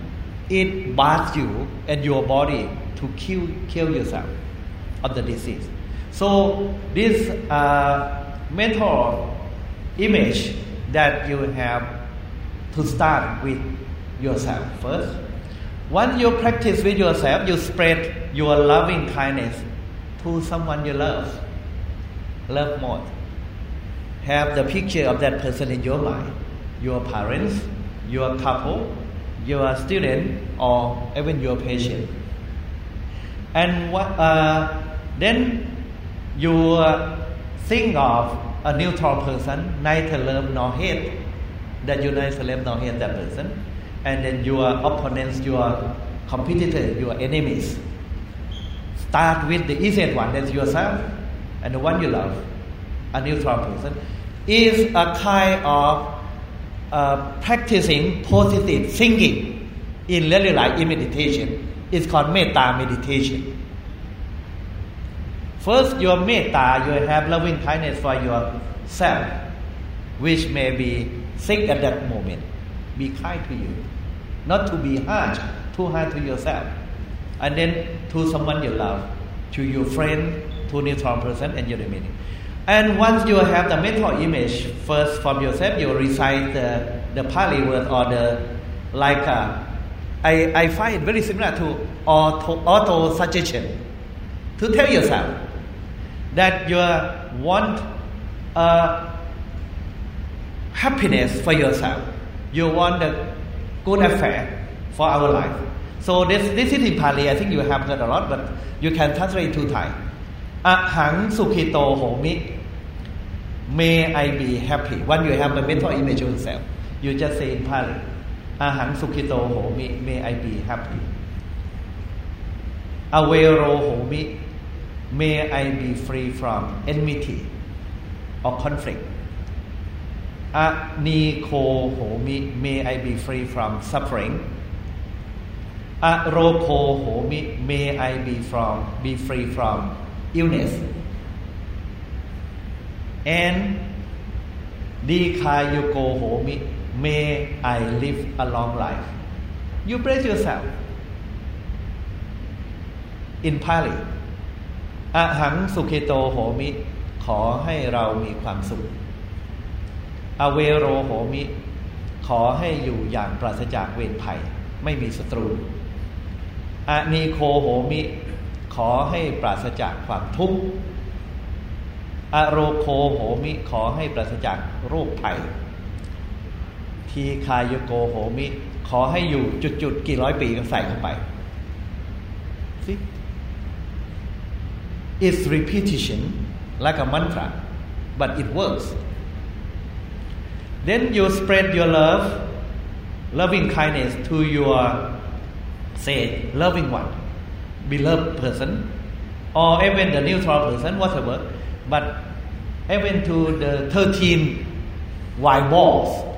it baths you and your body to kill, kill yourself of the disease. So this uh, mental image that you have to start with yourself first. Once you practice with yourself, you spread your loving kindness to someone you love. Love more have the picture of that person in your mind your parents, your couple, your student, or even your patient. And what, uh, then you think of a neutral person, neither love nor hate, that you neither love nor hate that person, and then your opponents, your competitors, your enemies. Start with the easiest one, that's yourself, and the one you love, a neutral person, is a kind of uh, practicing positive thinking in really like in meditation. It's called metta meditation. First, your metta, you have loving kindness for yourself, which may be sick at that moment. Be kind to you, not to be harsh, too hard to yourself, and then to someone you love, to your friend, to neutral person, and your remaining. And once you have the mental image first from yourself, you recite the, the Pali word or the like. Uh, I, I find it very similar to auto, auto suggestion to tell yourself that you want a happiness for yourself. You want a good affair for our life. So this, this is in Pali. I think you have heard a lot, but you can translate to Thai. Ahang sukhito homi. May I be happy. When you have a mental image of yourself, you just say in Pali. Ahang sukhito homi. May I be happy. Avero homi. May I be free from enmity or conflict. Aniko homi. May I be free from suffering. Aroko homi. May I be from be free from illness. And Dikayuko homi. May I live a long life. You praise yourself. In Pali อะหังสุขิโตโหมิ ขอให้เรามีความสุข อเวโรโหมิ ขอให้อยู่อย่างปราศจากเวรภัย ไม่มีศัตรูอานีโคโหมิ ขอให้ปราศจากความทุกข์อโรโคโหมิ ขอให้ปราศจากโรคภัย ทีคายโกโหมิ ขอให้อยู่จุดๆกี่ร้อยปีก็ใส่เข้าไป It's repetition like a mantra, but it works. Then you spread your love, loving kindness to your, say, loving one, beloved person, or even the neutral person, whatever. But even to the 13 white balls,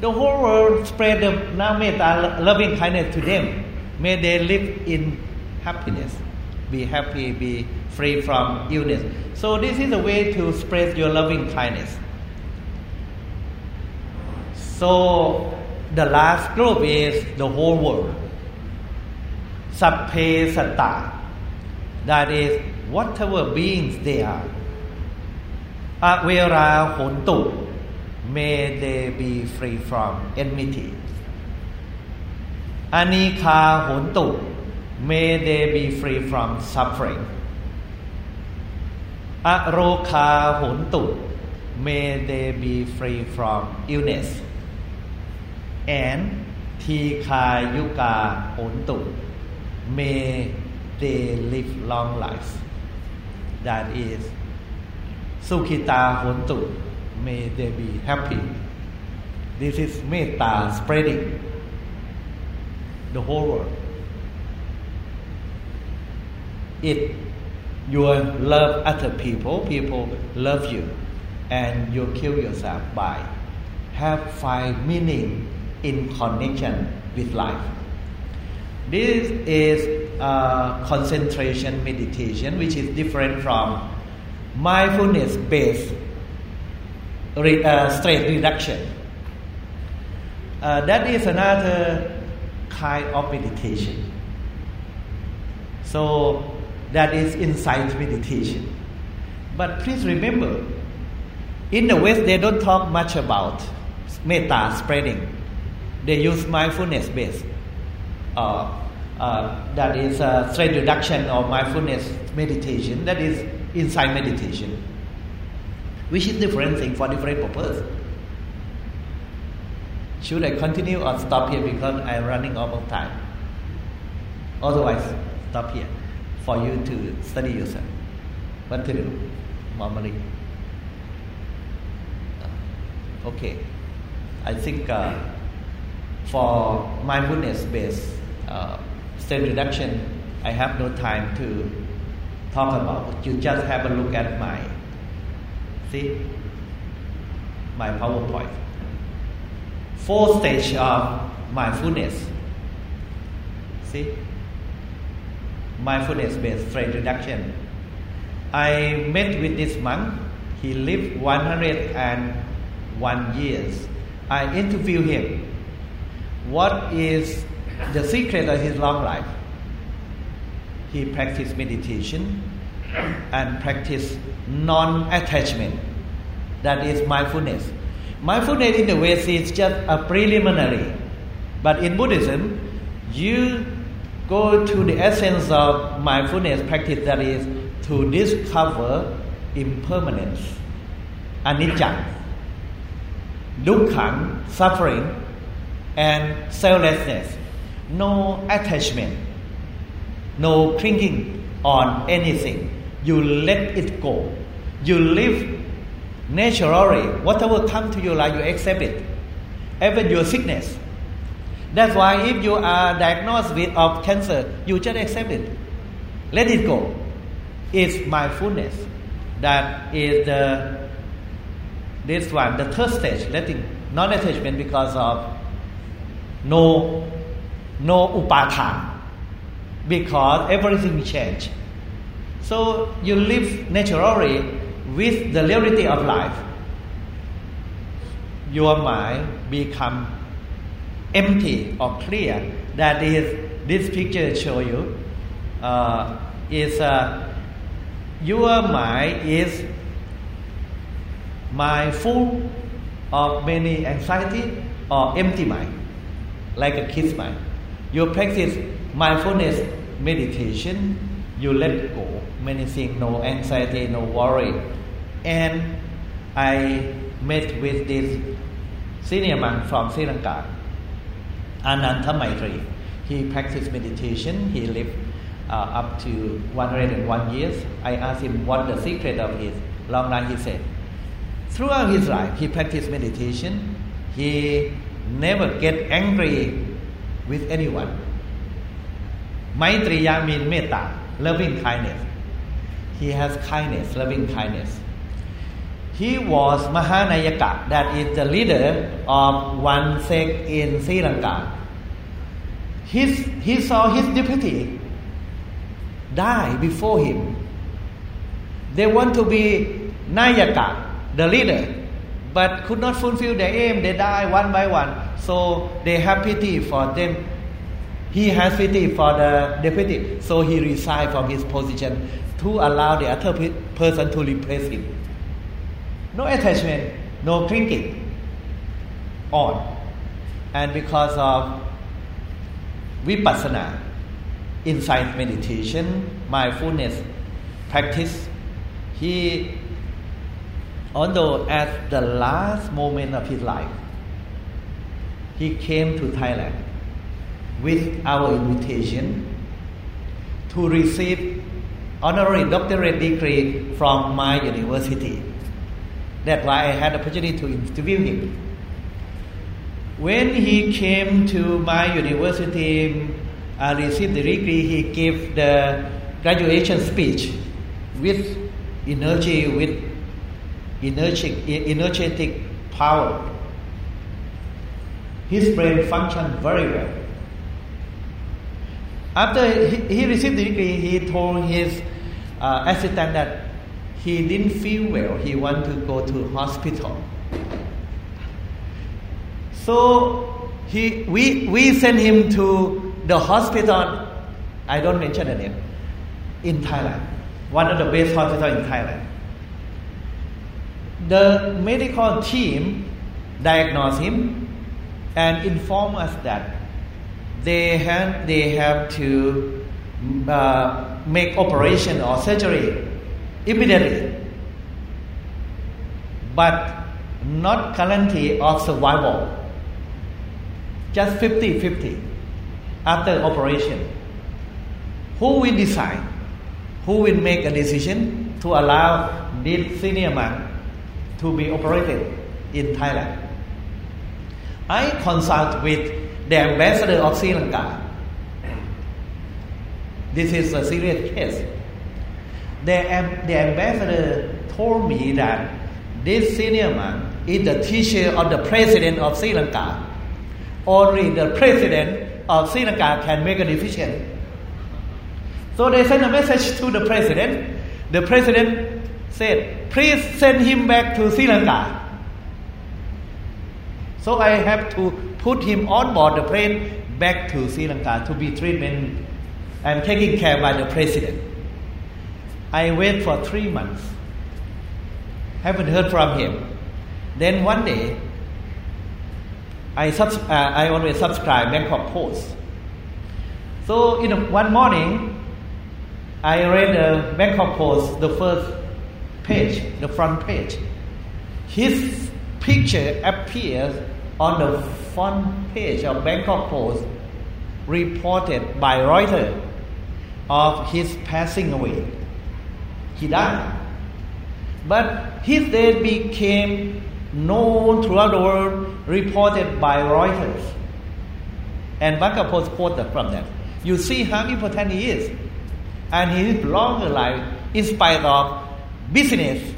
the whole world spread the nameta loving kindness to them. May they live in happiness, be happy, be free from illness. So this is a way to spread your loving kindness. So the last group is the whole world. Sabbe satta. That is whatever beings they are. Avera hontu. May they be free from enmity. Anika hontu. May they be free from suffering. Aroka hontu. May they be free from illness. And Tikayuka hontu. May they live long lives. That is Sukhita hontu. May they be happy. This is metta spreading the whole world. It you love other people, people love you, and you kill yourself by have find meaning in connection with life. This is concentration meditation, which is different from mindfulness-based re, uh, stress reduction. Uh, that is another kind of meditation. So that is insight meditation. But please remember, in the West they don't talk much about metta spreading. They use mindfulness based. Uh, uh, that is uh, stress reduction or mindfulness meditation. That is insight meditation, which is different thing for different purpose. Should I continue or stop here because I'm running out of time? Otherwise, stop here for you to study yourself. Do? normally. Okay, I think uh, for mindfulness based uh, stress reduction, I have no time to talk about. You just have a look at my see my PowerPoint. Four stage of mindfulness. See mindfulness based stress reduction. I met with this monk. He lived 101 years. I interviewed him. What is the secret of his long life? He practiced meditation and practiced non-attachment. That is mindfulness. Mindfulness in the West is just a preliminary, but in Buddhism, you go to the essence of mindfulness practice that is to discover impermanence, anicca, dukkha, suffering, and selflessness. No attachment, no clinging on anything. You let it go. You live naturally. Whatever comes to your life, you accept it. Even your sickness. That's why if you are diagnosed with of cancer, you just accept it. Let it go. It's mindfulness. That is the this one, the third stage, letting non-attachment because of no no upadana. Because everything change. So you live naturally with the reality of life. Your mind become empty or clear. That is, this picture show you uh, is uh, your mind is mind full of many anxiety or empty mind, like a kid's mind. You practice mindfulness meditation, you let go many things, no anxiety, no worry. And I met with this senior monk from Sri Lanka Ananda Maitreya. He practiced meditation. He lived uh, up to 101 years. I asked him what the secret of his long life. He said, throughout his life, he practiced meditation. He never get angry with anyone. Maitreya means metta, loving kindness. He has kindness, loving kindness. He was Mahanayaka, that is the leader of one sect in Sri Lanka. His, he saw his deputy die before him. They want to be Nayaka, the leader, but could not fulfill their aim. They die one by one. So they have pity for them. He has pity for the deputy, so he resigned from his position to allow the other person to replace him. No attachment, no clinging on. And because of vipassana, insight meditation, mindfulness practice, he, although at the last moment of his life, he came to Thailand with our invitation to receive honorary doctorate degree from my university. That's why I had the opportunity to interview him. When he came to my university, I received the degree, he gave the graduation speech with energy, with energetic, energetic power. His brain functioned very well. After he, he received the degree, he told his uh, assistant that he didn't feel well. He wanted to go to hospital. So he, we, we sent him to the hospital. I don't mention the name in Thailand. One of the best hospitals in Thailand. The medical team diagnosed him and informed us that they have, they have to uh, make operation or surgery immediately, but not guarantee of survival. Just 50-50 after operation. Who will decide? Who will make a decision? to allow this senior man to be operated in Thailand. I consult with the ambassador of Sri Lanka. This is a serious case. The, the ambassador told me that this senior man is the teacher of the president of Sri Lanka. Only the president of Sri Lanka can make a decision. So they sent a message to the president. The president said, please send him back to Sri Lanka. So I have to put him on board the plane back to Sri Lanka to be treatment and taken care by the president. I wait for three months. Haven't heard from him. Then one day, I, subs- uh, I always subscribe Bangkok Post. So in one morning, I read the Bangkok Post, the first page, the front page. His picture appears on the front page of Bangkok Post, reported by Reuters of his passing away. He died. But his death became known throughout the world, reported by Reuters. And Bangkok Post quoted from that. You see how important he is. And he long life in spite of business,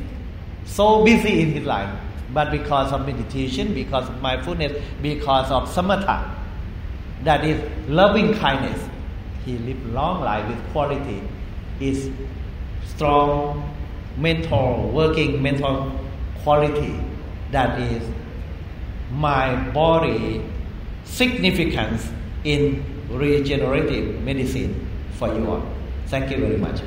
so busy in his life. But because of meditation, because of mindfulness, because of samatha, that is loving kindness, he lived long life with quality. Is strong mental, working mental quality that is my body significance in regenerative medicine for you all. Thank you very much.